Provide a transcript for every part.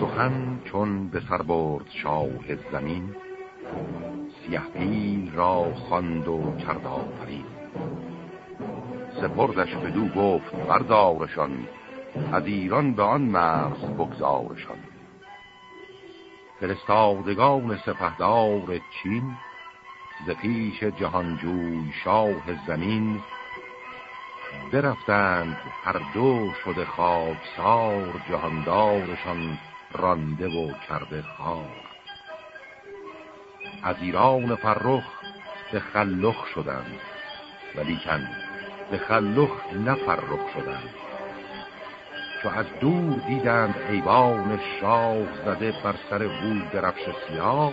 سخن چون به سر برد شاه زمین سیه را خواند و کرد آفرین. سپردش دو گفت بردارشان از ایران به آن مرز بگذارشان. فرستادگان سپهدار چین ز پیش جهانجوی شاه زمین. برفتند هر دو شده خاکسار جهاندارشان. رانده و کرده خار. از ایران فرخ به خلخ شدند ولیکن به خلخ نفرخ شدند. چو از دور دیدند ایوان شاه زده بر سر او درفش سیاه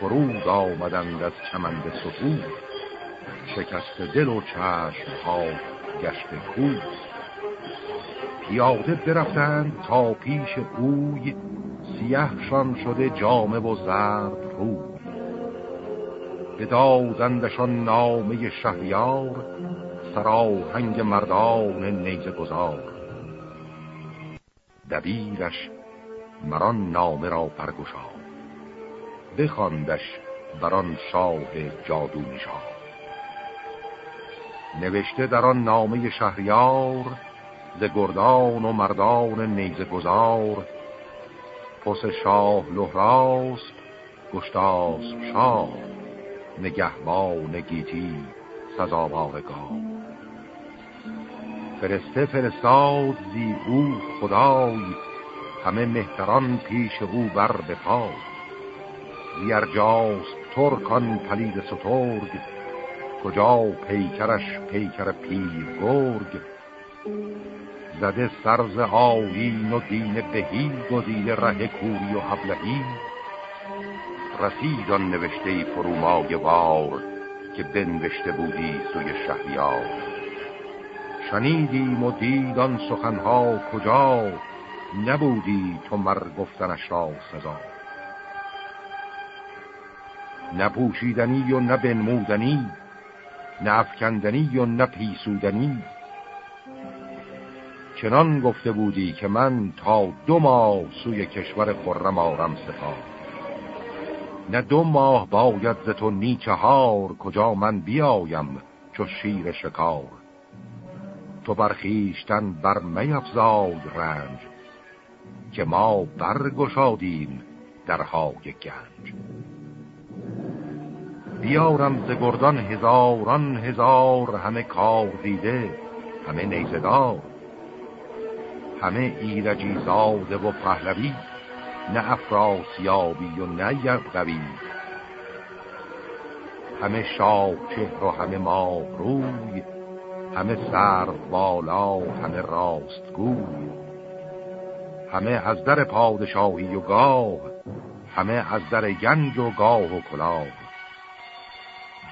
فرود آمدند از چمند سفود شکست دل و چشم ها گشت کود پیاده برفتند تا پیش اوی سیهشان شده جامه و زرد روی. بدادندشان نامه شهریار سراهنگ مردان نیزه گذار. دبیرش مران نامه را برگشا بخواندش بران شاه جادو نشا نوشته در آن نامه شهریار ز گردان و مردان نیزه گذار پس شاه لحراس گشتاس شاه نگهبان گیتی سزاوار گاه فرسته فرستاد زی او خدای همه مهتران پیش او بر بپاد زیرجاست ترکان پلید سترگ کجا پیکرش پیکر پیر گرگ. زده سرز آیین و دین بهی گزیده ره کوری و حبلهی. رسید آن نوشته فرومای وار که بنوشته بودی سوی شهریار. شنیدیم و دیدان سخنها کجا؟ نبودی تو مر گفتنش را سزا. نپوشیدنی و نبنمودنی نه افکندنی و نه پیسودنی. چنان گفته بودی که من تا دو ماه سوی کشور خرم آرم سپاه. نه دو ماه باید ز تو نیچهار کجا من بیایم چو شیر شکار. تو برخیشتن بر میفزاد رنج که ما برگشادیم درهای گنج. بیارم ز گردان هزاران هزار همه کار دیده همه نیزدار همه ایرجی زاده و پهلوی نه افراسیابی و نه یبقوی همه شاه چهر و همه ما روی همه سر بالا همه راستگوی. همه از در پادشاهی و گاه همه از در گنج و گاه و کلاه.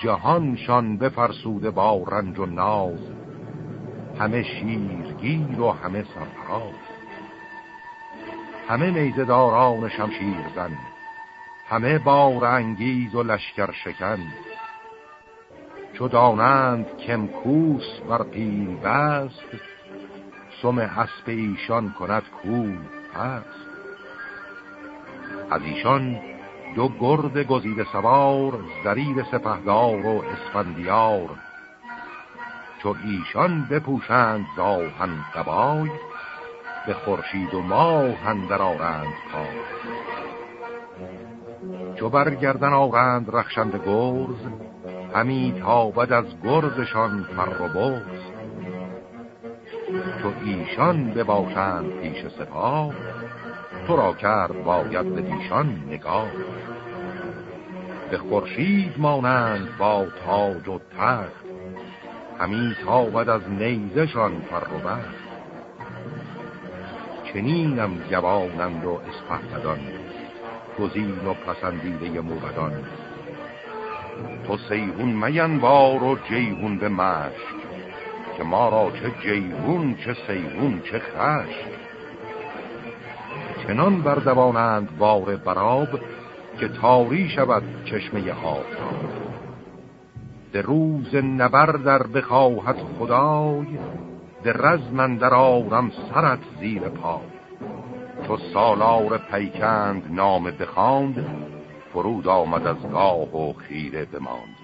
جهانشان بفرسوده با رنج و ناز همه شیرگیر و همه سرفراز. همه نیزداران شمشیر زن همه بار انگیز و لشکر شکن. چو دانند کمکوس بر پیل بست سم اسب ایشان کند کو هست از ایشان دو گرد گزیده سوار زریر سپهدار و اسفندیار. چو ایشان بپوشند زاهن قبای به خورشید و ماه اندر آرند پای. چو برگردن آرند رخشند گرز همی تابد از گرزشان فر و چو ایشان بباشند پیش سپاه تو را کرد باید به دیشان نگاه. به خورشید مانند با تاج و تخت همی تابد از نیزشان فر و بخت چنینم جوانند و اسپهبدان گزین و پسندیده موبدان. تو سیهون مینوار و جیهون به مشک که ما را چه جیهون چه سیهون چه خشک. چنان بردوانند بار براب که تاری شود چشمه آفتاب. در روز نبر در بخواهد خدای در رزمن در آرم سرت زیر پا چو سالار پیکند نام بخاند فرود آمد از گاه و خیره بماند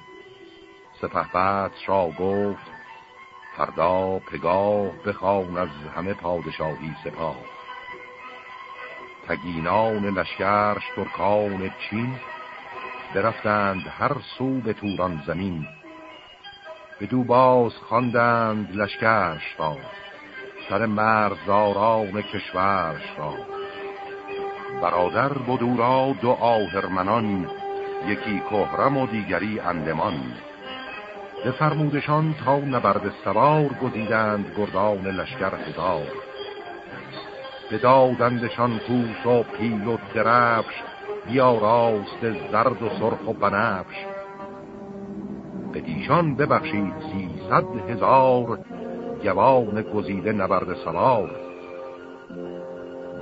سپه را گفت فردا پگاه بخوان از همه پادشاهی سپاه تگینان لشکرش ترکان چین برفتند هر سو به توران زمین. به دو باز خواندند لشکرش را سر مرزداران کشورش را. برادر بدورا دو آهرمنان یکی کهرم و دیگری اندمان. به فرمودشان تا نبرد سوار گزیدند گردان لشکر هزار. به دادندشان کوس و پیل و درفش یا راست زرد و سرخ و بنفش. به دیشان ببخشید سیصد هزار جوان گزیده نبرد سوار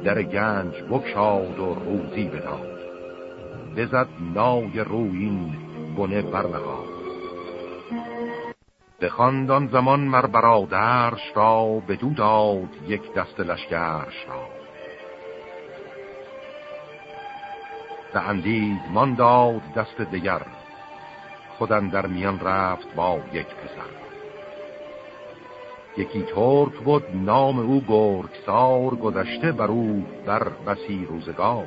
در گنج بکشاد و روزی بداد. بزد نای روین بنه برنهاد. به خاندان زمان مر برادرش را بدو داد یک دست لشکرش را. به اندید من داد دست دیگر خودن در میان رفت با یک پسر. یکی ترک بود نام او گرگسار گذشته بر او در بسی روزگار.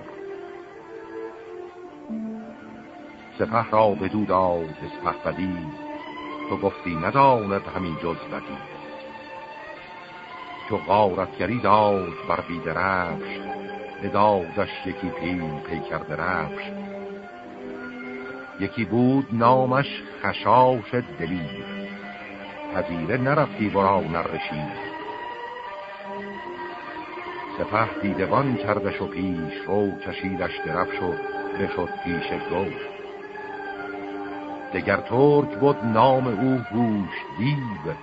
سپه را بدو داد اسپه بدی تو گفتی نداند همین جز بدی. چو غارتگری داد بر بیدرفش ندادش یکی پیل پیکر درفش یکی بود نامش خشاش دلیر. پذیره نرفتی برا نرشید سپه دیدبان کردش و پیش رو کشیدش درفش و بشد پیش گوش دگر ترک بود نام او هوش دیو.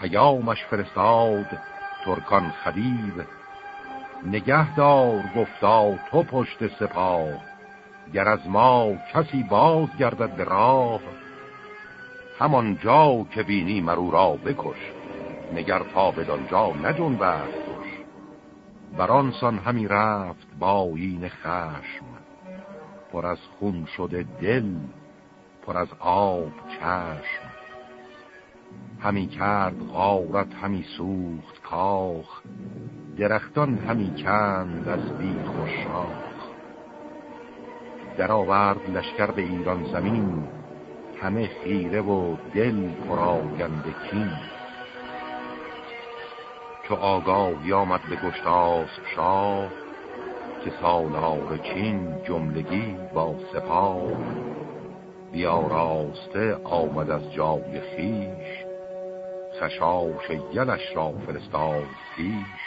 پیامش فرستاد ترکان خدیو. نگه دار گفتا تو پشت سپاه. گر از ما کسی باز گردد به راه همان جا که بینی مرو را بکش. نگر تا بدانجا نجون کش. برانسان همی رفت با این خشم. پر از خون شده دل پر از آب چشم. همی کرد غارت همی سوخت کاخ درختان همی کند از بی خوشاخ در آورد لشکر به ایران زمین همه خیره و دل پراگنده کین. چو آگاه آمد به گشتاس شاه که سالار چین جملگی با سپاه. راسته آمد از جای خیش خشاش یلش را فرستاد پیش.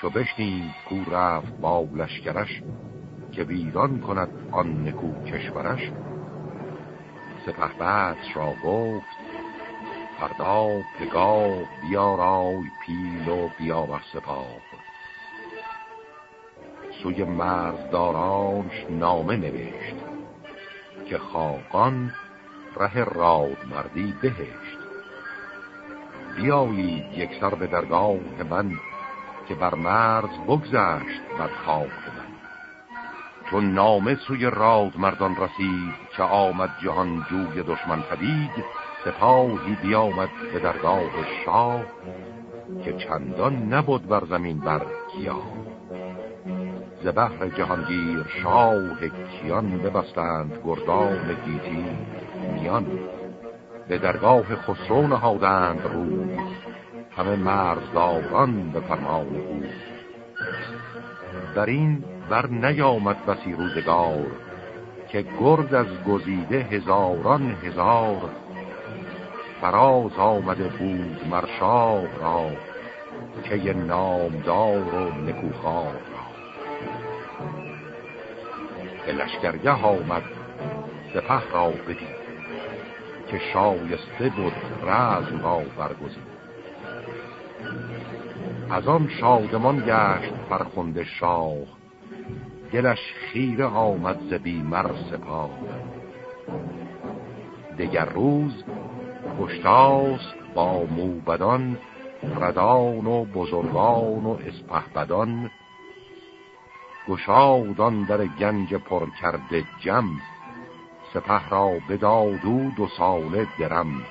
چو بشنید کو رفت با لشکرش که ویران کند آن نکو کشورش سپه را گفت فردا پگاه بیارای پیل و بیاور سپاه. سوی مرزدارانش نامه نوشت که خاقان ره راد مردی بهشت. بیایید یک سر به درگاه من که بر مرز بگذشت بر خاک من. چون نامه سوی راد مردان رسید که آمد جهان جوی دشمن پدید سپاهی بیامد به درگاه شاه که چندان نبود بر زمین بر کیا. ز بحر جهانگیر شاه کیان ببستند گردان گیتی میان. به درگاه خسرو نهادند روی همه مرزداران به فرمان او. در این بر نیامد بسی روزگار که گرد از گزیده هزاران هزار. فراز آمده بود مرشاه را که یه نامدار و نکوخار را. به لشکرگه آمد سپه را بدید. که شایسته بود رزم را برگزید. از آن شادمان گشت فرخنده شاه دلش خیره آمد ز مر سپاه. دگر روز پشتاست با موبدان ردان و بزرگان و اسپهبدان. گشادان در گنج پر کرده جم سپه را بدادو دو ساله درم.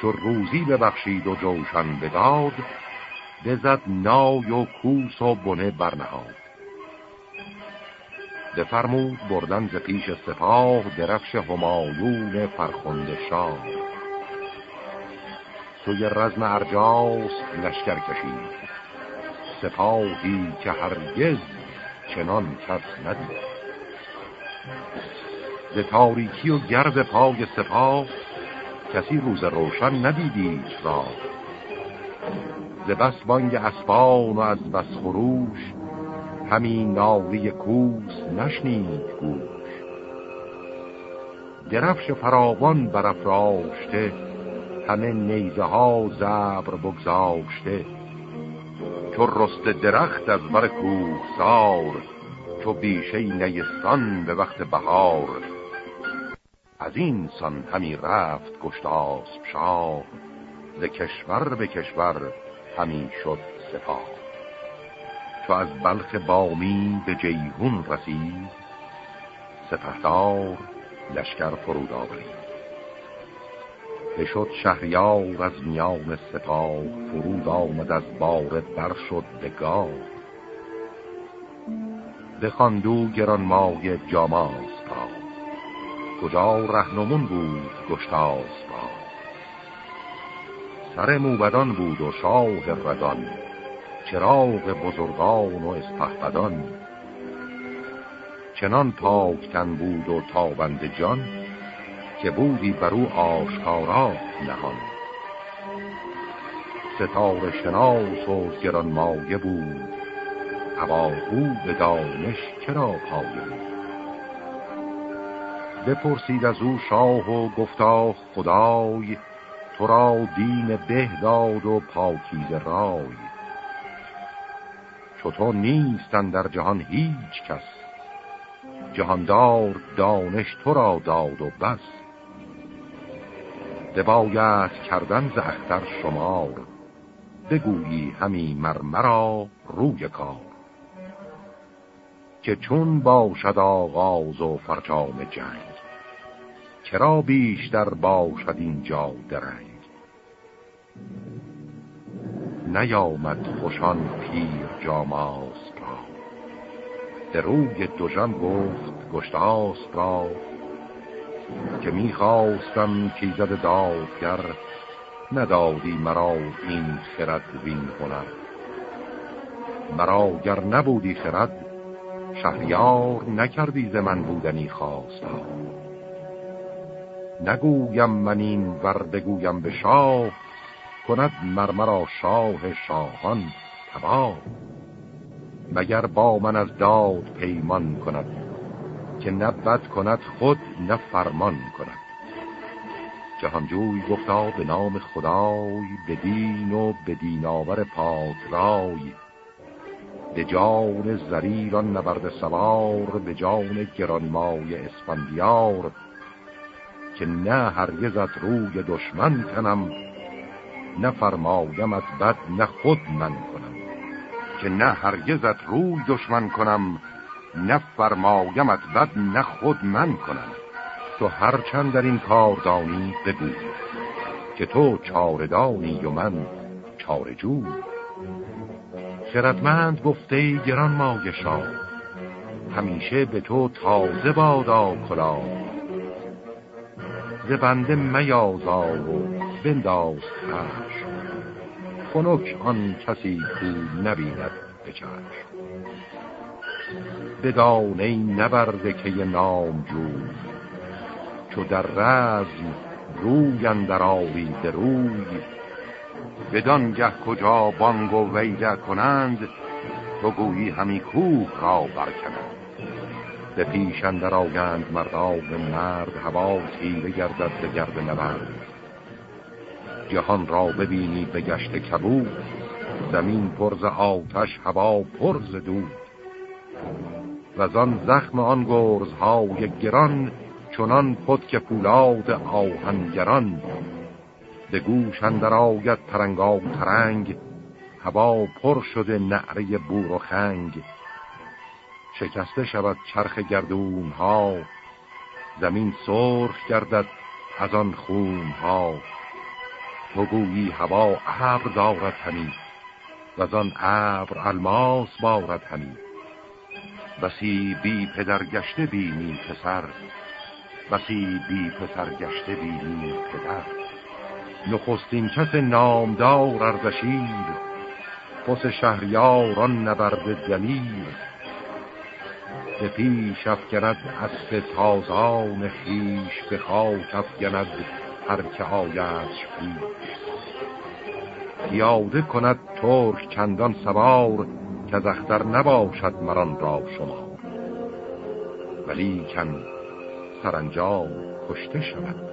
چو روزی ببخشید و جوشن بداد بزد نای و کوس و بنه برنهاد. بفرمود بردن ز پیش سپاه درفش همایون فرخنده شاه. سوی رزم ارجاس لشکر کشید. سپاهی که هرگز چنان کس ندید. ز تاریکی و گرد پای سپاه کسی روز روشن ندیدید را. ز بس بانگ اسبان و از بس خروش همین ناوی کوس نشنید گوش. درفش فراوان برافراشته همه نیزه ها زبر بگذاشته. چو رست درخت از بر کوه سار چو بیشه نیستان به وقت بهار. از این سان همی رفت گشت شاه ز کشور به کشور همی شد سپاه. چو از بلخ بامی به جیهون رسید سپهدار لشکر فرود آورید. بشد شهریار از میان سپاه فرود آمد از بار بر شد به گاه بخواندو گران مای جاماز را. کجا رهنمون بود گشتاز را. سر موبدان بود و شاه ردان چراغ بزرگان و اسپهبدان چنان پاکتن بود و تابند جان که بودی بر او آشکارا نهان. ستاره شناس و گرانمایه بود او به دانش چرا پایه بپرسید از او شاه و گفتا خدای تو را دین بهداد و پاکیز رای. چطور نیستن در جهان هیچ کس جهاندار دانش تو را داد و بس. بباید کردن ز اختر شمار بگویی همی مرمرا روی کار. که چون باشد آغاز و فرجام جنگ چرا بیشتر باشد اینجا درنگ؟ نیامد خوشان پیر جاماس را. در روی دوژن گفت گشتاس را. که می‌خواستم کیزد دادگر ندادی مرا این خرد وین هنر. مرا گر نبودی خرد شهریار نکردی ز من بودنی خواستا. نگویم من این ور بگویم به شاه کند مرمرا شاه شاهان تبا مگر با من از داد پیمان کند که نه بد کند خود نه فرمان کند. جهانجوی گفتا به نام خدای به دین و به دیناور پاک به جان زریران نبرد سوار به جان گرانمای اسفندیار. که نه هرگزت روی دشمن کنم نه فرمایمت بد نه خود من کنم. که نه هرگزت روی دشمن کنم نه فرمایمت بد نه خود من کنم. تو هرچند در این کار دانی بگو. که تو چاردانی و من چارجو. خردمند گفته گران مای شاه همیشه به تو تازه بادا کلا. ز بنده میازا و بنداز خشم خنک آن کسی کو نبیند به چشم. بدانه نبرده که نام جو چو در رزم روی اندر آوید روی بدان گه کجا بانگ و ویده کنند تو گویی همی کوه را برکنند. به پیش اندر آگند مردان مرد هوا تیره گردد به گرد نبرد. جهان را ببینی به گشت کبود زمین پرز آتش هوا پرز دود. و آن زخم آن گرزهای گران چنان پد که پولاد آهنگران. به گوش اندر آید ترنگا ترنگ هوا پر شده نعره بور و خنگ. شکسته شود چرخ گردون ها زمین سرخ گردد از آن خون ها تو گویی هوا ابر دارد همی و از آن ابر الماس بارد همی. بسی بی پدر گشته بینی پسر بسی بی پسر گشته بینی پدر. نخستین کس نامدار اردشیر پس شهریاران نبرد دلیر به پیش افگند از تازان خیش به خاک افگند هر که آیدش پیش. پیاده کند ترک چندان سوار که از اختر نباشد مران را شما ولی کن سرانجام کشته شود.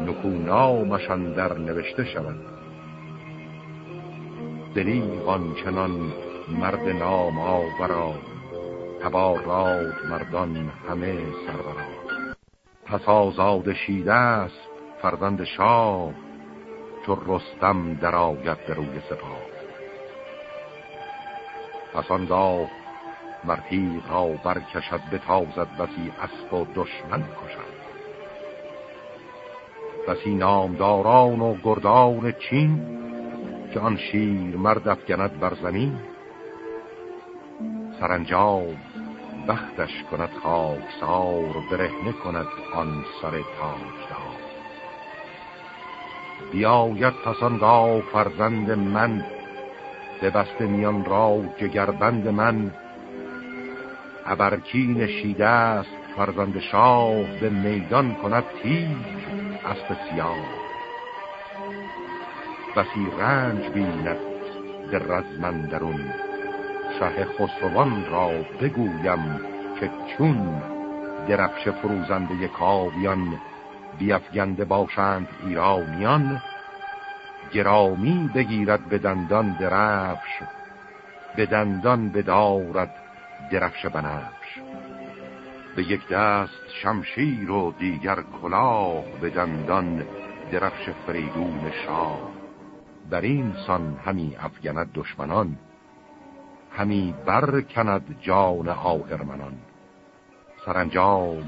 نکونامشان در نوشته شود. دلیغان چنان مرد نام آورا تباراد مردان همه سرورا پس آزاد شیده است فرزند شاه چو رستم در آید به روی سپاه. پس آنگاه مرتیق را برکشد بتازد بسی اسب و دشمن کشد. بسی نامداران و گردان چین که آن شیر مرد افگند بر زمین. سرانجام بختش کند خاکسار برهنه کند آن سر تاجدار. بیاید پسان فرزند من به بست میان را جگربند من. ابرکی نشیده است فرزند شاه به میدان کند تیز اسب سیاه. بسی رنج بیند در رزمندرون شه خسروان را بگویم که چون درفش فروزنده کاویان بیافگنده باشند ایرانیان گرامی بگیرد به دندان درفش به دندان بدارد درفش بنفش. به یک دست شمشیر و دیگر کلاه به دندان درفش فریدون شاه. بر این سان همی افگند دشمنان همی برکند جان آهرمنان. سرانجام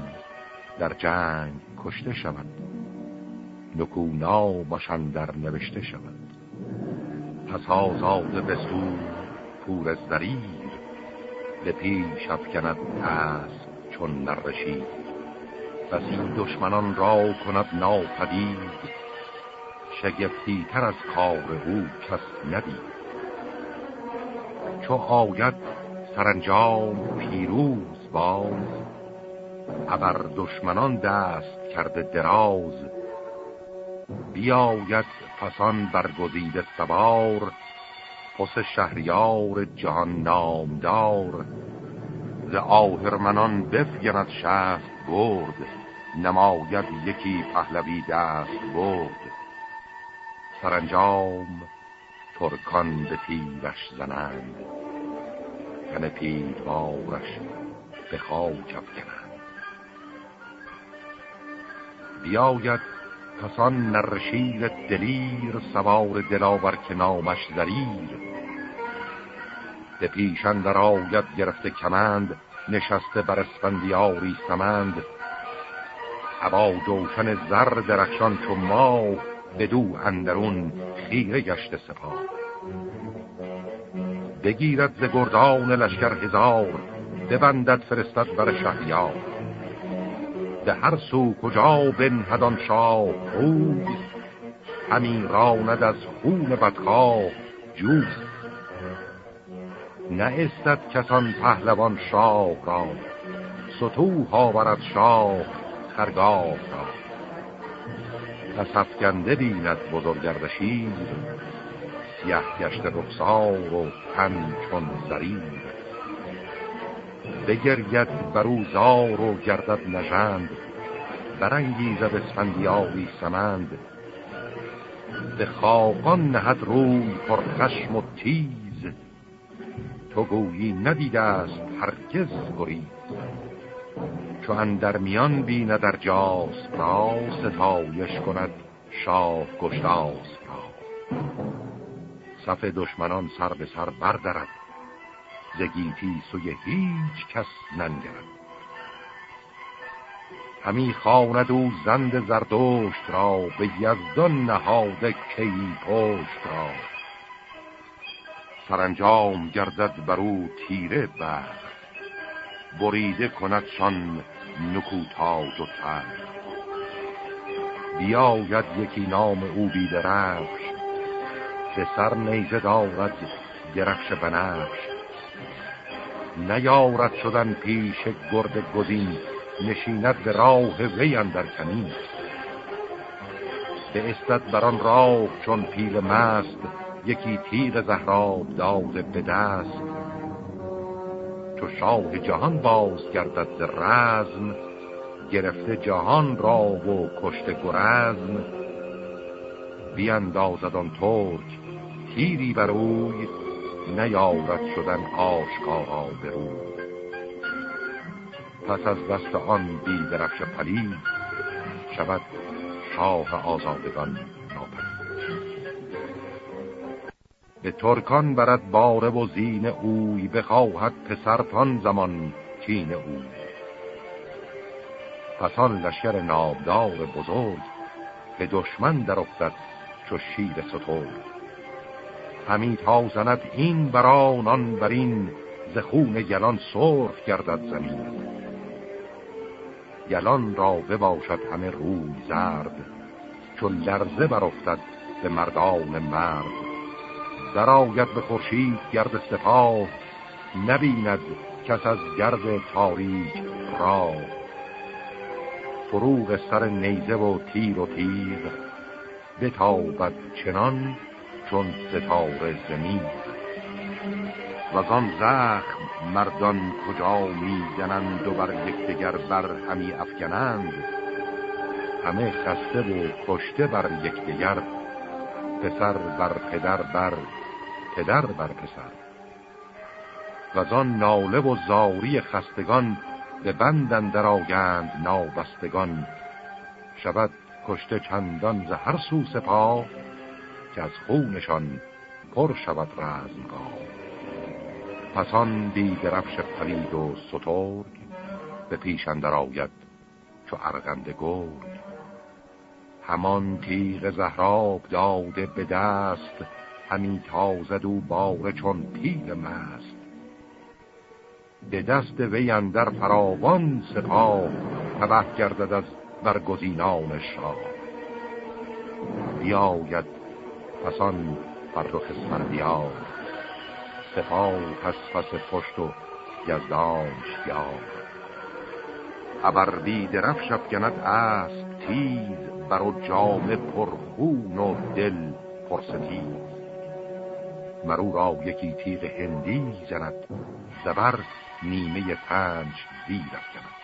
در جنگ کشته شود نکونا باشن در نوشته شود. پس آزاد به سو پور زریر به پیش افکند اسب چون نرشید پس این دشمنان را کند ناپدید. شگفتی تر از کار او کس ندید. چو آید سرانجام پیروز باز ابر دشمنان دست کرده دراز. بیاید پسان برگزیده سوار پس شهریار جهان نامدار. ز آهرمنان بفگند شست برد نماید یکی پهلوی دست برد. سرانجام ترکان به تیرش زنند تن پیدوارش به خاک افکنند. بیاید پسان نرشیر دلیر سوار دلاور که نامش زریر به پیشن در آید گرفته کمند نشسته بر اسفندیاری سمند. هوا جوشن زر درخشان چون ما دو اندرون خیره گشت سپاه. بگیرد ز گردان لشکر هزار ببندد فرستد بر شهریار. به هر سو کجا بنهدان شاه روز همین راند از خون بدخواه جوز نه استد کسان پهلوان شاه را. ستوه آورد شاه خرگاه را. پس افکنده بیند بزرگردشیر سیه گشت رخسار و تن چون زریر. بگرید برو زار و گردد نژند برانگیزد اسفندیاری سمند. به خاقان نهد روی پر خشم و تیز تو گویی ندیده است هرگز گریز. چو اندر میان بینه در جاس را ستایش کند شاه گشتاس را. صف دشمنان سر به سر بردرد زگیتی سوی هیچ کس ننگرد. همی خواند او زند زردشت را به یزدان نهاده کی پشت را. سرانجام گردد بر او تیره بر بریده کندشان نکوتاج و تر بیاید یکی نام او بیدرفش به سر نیزه دارد درفش بنفش. نیارد شدن پیش گرد گزین نشیند به راه وی اندر کمین. به استد بران راه چون پیل مست یکی تیغ زهراب داده به دست. چو شاه جهان باز گردد رزم گرفته جهان را و کشت گرزم. بیاندازد آن ترک تیری بر اوی نیارد شدن آشکارا بروی پس از دست آن بی درفش پلید شود شاه آزادگان. به ترکان برد باره و زین اوی بخواهد پسرتان زمان چین اوی. پسان لشکر نابدار بزرگ به دشمن در افتد چو شیر ستور همی تا زند این بران آن برین ز خون یلان سرخ گردد زمین. یلان را بباشد همه روی زرد چون لرزه برافتد به مردان مرد. در به خورشید گرد سپاه نبیند کس از گرد تاریک را فروغ سر نیزه و تیر و تیغ بتابد چنان چون ستاره زمین. و آن زخم مردان کجا می‌زنند و بر یکدیگر بر همی افکنند؟ همه خسته و کشته بر یکدیگر پسر بر پدر بر پدر بر پسر. و آن ناله و زاری خستگان به بندن در آگند نابستگان. شود کشته چندان ز هر سو سپاه که از خونشان پر شود رزمگاه. پس آن رفش پلید و سترگ به پیش اندر آید چو ارغند گرد همان تیغ زهراب داده به دست همی تازد و باره چون پیل مست. به دست وی اندر فراوان سپاه تبه گردد از برگزینان شاه. بیاید پسان فرخ اسفندیار سپاه پس پس پشت و یزدانش یار ابردی درفش افگند است تیز بر جامه پرخون و دل پرستیز. مرو را یکی تیغ هندی زند زبر نیمه پنج زیر افکند.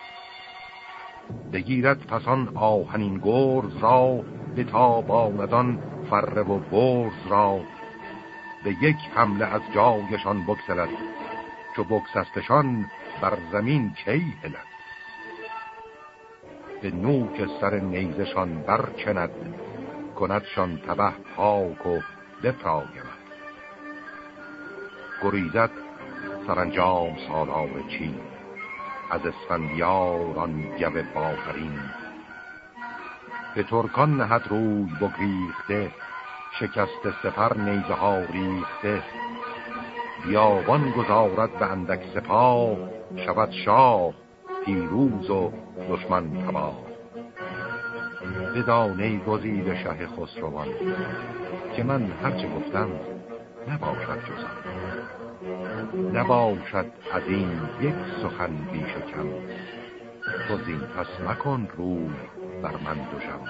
بگیرد پسان آهنین گرز را به تاباندان فره و برز را. به یک حمله از جایشان بکسلد چو بکسستشان بر زمین کی هلد. به نوک سر نیزشان برچند کندشان تبه پاک و بپراید گریزد سرانجام سالار چین. از اسفندیار آن گوه باهرین به ترکان نهد روی بگریخته شکست سپر نیزه ها ریخته. بیابان گذارد به اندک سپاه شود شاه پیروز و دشمن تباه. بدانه گزید شه خسروان که من هرچه گفتم نباشد جزم نباشد از این یک سخن بیش کم. تو زین پس مکن روی بر من دوشم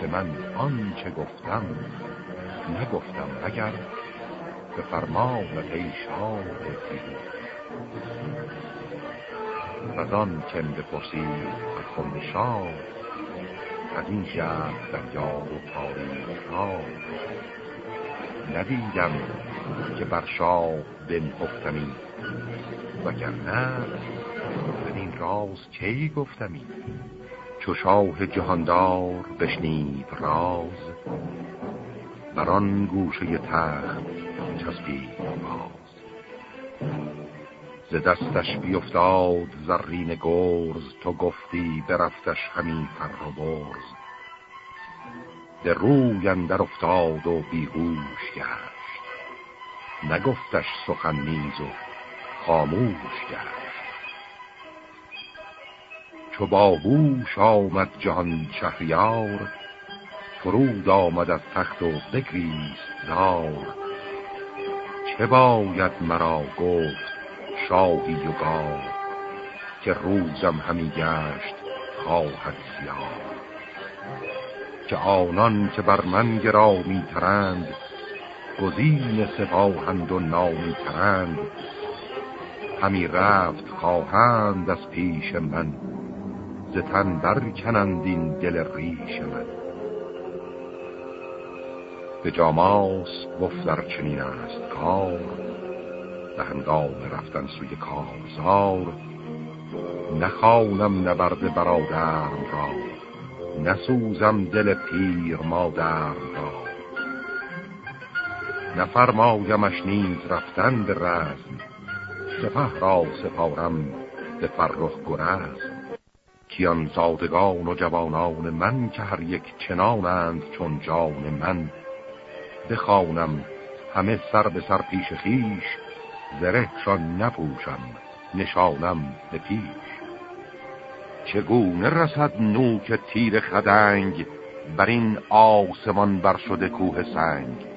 که من آنچه گفتم نگفتم اگر به فرمان ای شاه و آن که بپرسید از خون شاه از این شهر در یاد و تاریخ ها ندیدم که بر شاه بنهفتمی. وگرنه این راز کی گفتمی؟ چو شاه جهاندار بشنید راز بران گوشه تخت چسبید باز. ز دستش بیفتاد زرین گرز تو گفتی برفتش همین فر و برز. در روی اندر افتاد و بیهوش گشت. نگفتش سخن نیز و خاموش گشت. چو باهوش آمد جهان شهریار فرود آمد از تخت و بگریست زار. چه باید مرا گفت شاهی و گاه که روزم همی گشت خواهد سیاه که آنان که بر من گرامی ترند گزین سپاهند و نامی ترند همی رفت خواهند از پیش من. زتن برکنند این دل ریش من. به جاماس گفتر چنین است کار. به هنگام رفتن سوی کارزار نخوانم نبرد برادرم را. نسوزم دل پیر مادرم را. نفرمایمش نیز رفتن به رزم. سپه را سپارم به فرخ گرز کیان زادگان و جوانان من که هر یک چنانند چون جان من. بخوانم همه سر به سر پیش خیش زرهشان نپوشم نشانم به پیش. چگونه رسد نوک تیر خدنگ بر این آسمان بر شده کوه سنگ؟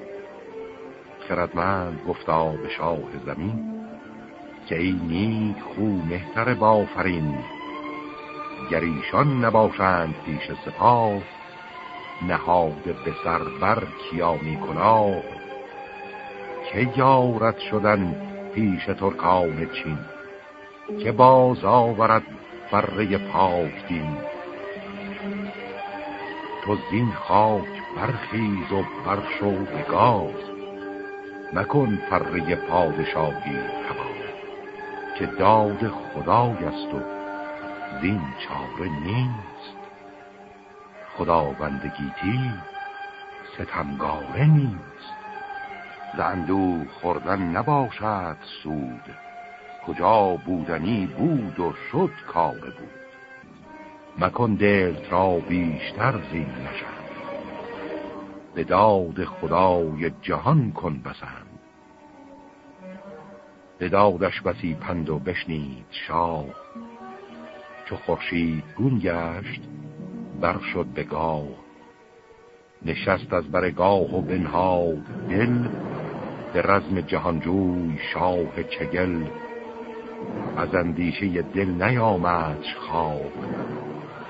خردمند گفتا به شاه زمین که ای نیک خو مهتر بافرین گریشان نباشند پیش سپاه نهاد به سر بر کیانی کلا که یارت شدن پیش ترکان چین؟ که باز آورد فره پاک دین؟ تو زین خاک برخیز و برشو بگاز مکن فره پادشاهی هوا که داد خدای است و زین چاره نیست. خدا بندگیتی ستمگاره نیست. زندو خوردن نباشد سود. کجا بودنی بود و شد کار بود. مکن دلت را بیشتر زین نشد. به داد خدای جهان کن بسند. به دادش بسی پند و بشنید شاه. چو خورشید گون گشت بر شد به گاه. نشست از برگاه و بنهاد دل به رزم جهانجوی شاه چگل. از اندیشه دل نیامدش خواب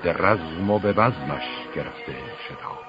به رزم و به بزمش گرفته شداب